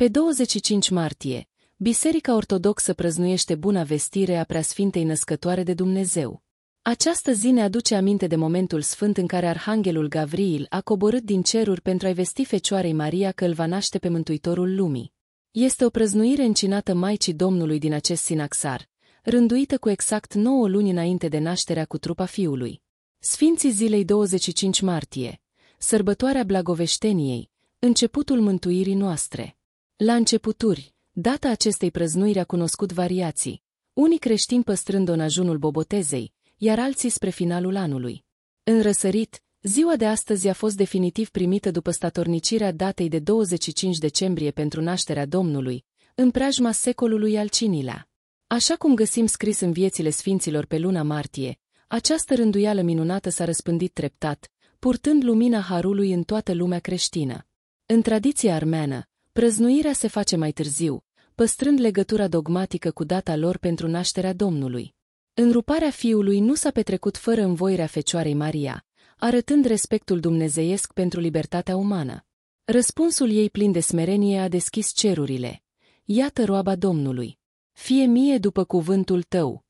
Pe 25 martie, Biserica Ortodoxă prăznuiește buna vestire a Preasfintei Născătoare de Dumnezeu. Această zi ne aduce aminte de momentul sfânt în care Arhanghelul Gavriil a coborât din ceruri pentru a-i vesti Fecioarei Maria că îl va naște pe Mântuitorul Lumii. Este o prăznuire încinată Maicii Domnului din acest sinaxar, rânduită cu exact 9 luni înainte de nașterea cu trupa fiului. Sfinții zilei 25 martie, sărbătoarea Blagoveșteniei, începutul mântuirii noastre. La începuturi, data acestei prăznuiri a cunoscut variații, unii creștini păstrând-o în ajunul bobotezei, iar alții spre finalul anului. În răsărit, ziua de astăzi a fost definitiv primită după statornicirea datei de 25 decembrie pentru nașterea Domnului, în preajma secolului al cinilea. Așa cum găsim scris în viețile sfinților pe luna martie, această rânduială minunată s-a răspândit treptat, purtând lumina Harului în toată lumea creștină. În tradiția armeană, prăznuirea se face mai târziu, păstrând legătura dogmatică cu data lor pentru nașterea Domnului. Înruparea fiului nu s-a petrecut fără învoirea Fecioarei Maria, arătând respectul dumnezeiesc pentru libertatea umană. Răspunsul ei plin de smerenie a deschis cerurile. Iată roaba Domnului. Fie mie după cuvântul tău.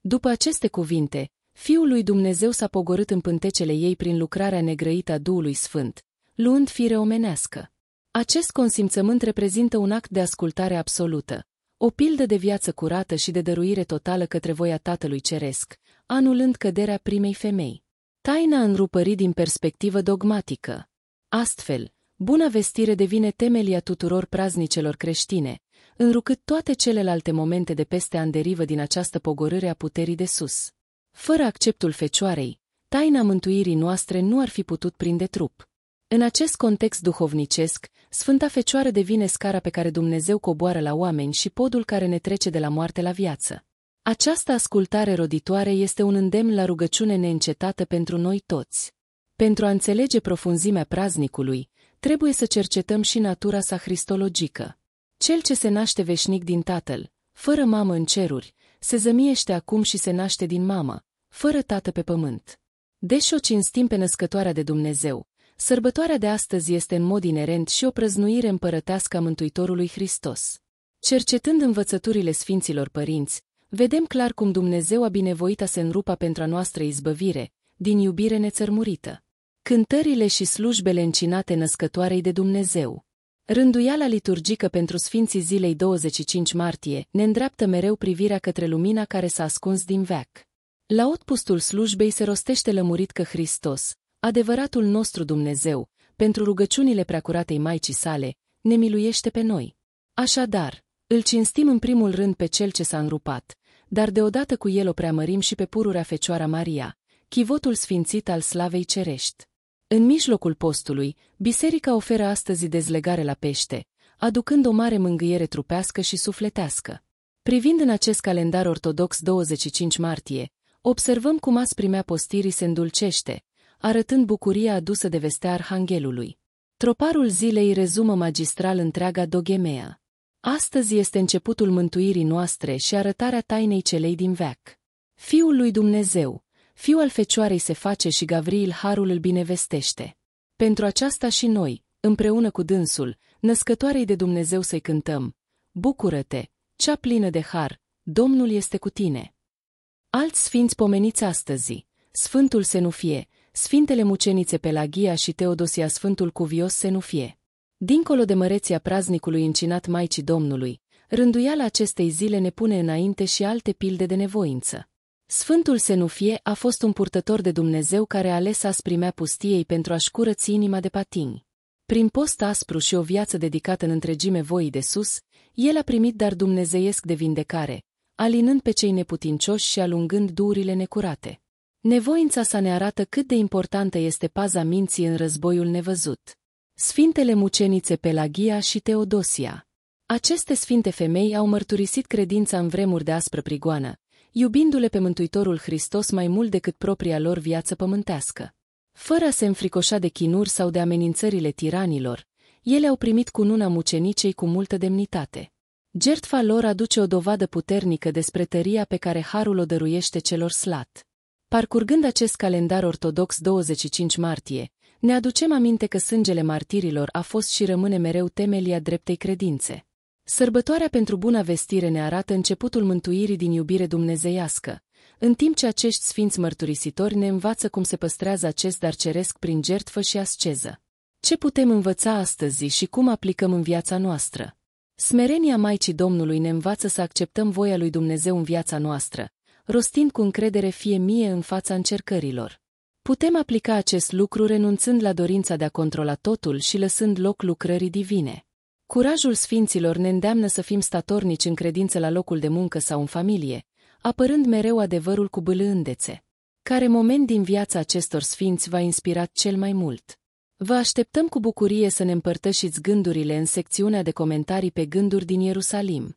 După aceste cuvinte, Fiul lui Dumnezeu s-a pogorât în pântecele ei prin lucrarea negrăită a Duhului Sfânt, luând fire omenească. Acest consimțământ reprezintă un act de ascultare absolută, o pildă de viață curată și de dăruire totală către voia Tatălui Ceresc, anulând căderea primei femei. Taina înrupării din perspectivă dogmatică. Astfel, buna vestire devine temelia tuturor praznicelor creștine, înrucât toate celelalte momente de peste an derivă din această pogorâre a puterii de sus. Fără acceptul Fecioarei, taina mântuirii noastre nu ar fi putut prinde trup. În acest context duhovnicesc, Sfânta Fecioară devine scara pe care Dumnezeu coboară la oameni și podul care ne trece de la moarte la viață. Această ascultare roditoare este un îndemn la rugăciune neîncetată pentru noi toți. Pentru a înțelege profunzimea praznicului, trebuie să cercetăm și natura sa cristologică. Cel ce se naște veșnic din Tatăl, fără mamă în ceruri, se zămiește acum și se naște din mamă, fără tată pe pământ. Deși o cinstim pe născătoarea de Dumnezeu, sărbătoarea de astăzi este în mod inerent și o prăznuire împărătească a Mântuitorului Hristos. Cercetând învățăturile Sfinților Părinți, vedem clar cum Dumnezeu a binevoit a se înrupa pentru a noastră izbăvire, din iubire nețărmurită. Cântările și slujbele încinate născătoarei de Dumnezeu. Rânduiala liturgică pentru Sfinții zilei 25 martie ne îndreaptă mereu privirea către lumina care s-a ascuns din veac. La outpustul slujbei se rostește lămurit că Hristos, adevăratul nostru Dumnezeu, pentru rugăciunile preacuratei Maicii sale, ne miluiește pe noi. Așadar, îl cinstim în primul rând pe cel ce s-a înrupat, dar deodată cu el o preamărim și pe pururea Fecioara Maria, chivotul sfințit al slavei cerești. În mijlocul postului, biserica oferă astăzi dezlegare la pește, aducând o mare mângâiere trupească și sufletească. Privind în acest calendar ortodox 25 martie, observăm cum asprimea postirii se îndulcește, arătând bucuria adusă de vestea Arhanghelului. Troparul zilei rezumă magistral întreaga dogemea. Astăzi este începutul mântuirii noastre și arătarea tainei celei din veac. Fiul lui Dumnezeu, fiul al Fecioarei se face și Gavriil Harul îl binevestește. Pentru aceasta și noi, împreună cu dânsul, născătoarei de Dumnezeu să-i cântăm. Bucură-te, cea plină de har, Domnul este cu tine. Alți sfinți pomeniți astăzi, Sfântul Senufie, Sfintele Mucenițe Pelagia și Teodosia Sfântul Cuvios Senufie. Dincolo de măreția praznicului încinat Maicii Domnului, rânduiala acestei zile ne pune înainte și alte pilde de nevoință. Sfântul Senufie a fost un purtător de Dumnezeu care a ales asprimea pustiei pentru a-și curăți inima de patini. Prin post aspru și o viață dedicată în întregime voii de sus, el a primit dar dumnezeiesc de vindecare, alinând pe cei neputincioși și alungând durile necurate. Nevoința sa ne arată cât de importantă este paza minții în războiul nevăzut. Sfintele mucenițe Pelagia și Teodosia Aceste sfinte femei au mărturisit credința în vremuri de aspră prigoană, iubindu-le pe Mântuitorul Hristos mai mult decât propria lor viață pământească. Fără a se înfricoșa de chinuri sau de amenințările tiranilor, ele au primit cununa mucenicei cu multă demnitate. Gertfa lor aduce o dovadă puternică despre tăria pe care Harul o dăruiește celor slat. Parcurgând acest calendar ortodox 25 martie, ne aducem aminte că sângele martirilor a fost și rămâne mereu temelia dreptei credințe. Sărbătoarea pentru buna vestire ne arată începutul mântuirii din iubire dumnezeiască, în timp ce acești sfinți mărturisitori ne învață cum se păstrează acest dar ceresc prin jertfă și asceză. Ce putem învăța astăzi și cum aplicăm în viața noastră? Smerenia Maicii Domnului ne învață să acceptăm voia lui Dumnezeu în viața noastră, rostind cu încredere fie mie în fața încercărilor. Putem aplica acest lucru renunțând la dorința de a controla totul și lăsând loc lucrării divine. Curajul sfinților ne îndeamnă să fim statornici în credință la locul de muncă sau în familie, apărând mereu adevărul cu bâlândețe. Care moment din viața acestor sfinți v-a inspirat cel mai mult? Vă așteptăm cu bucurie să ne împărtășiți gândurile în secțiunea de comentarii pe gânduri din Ierusalim.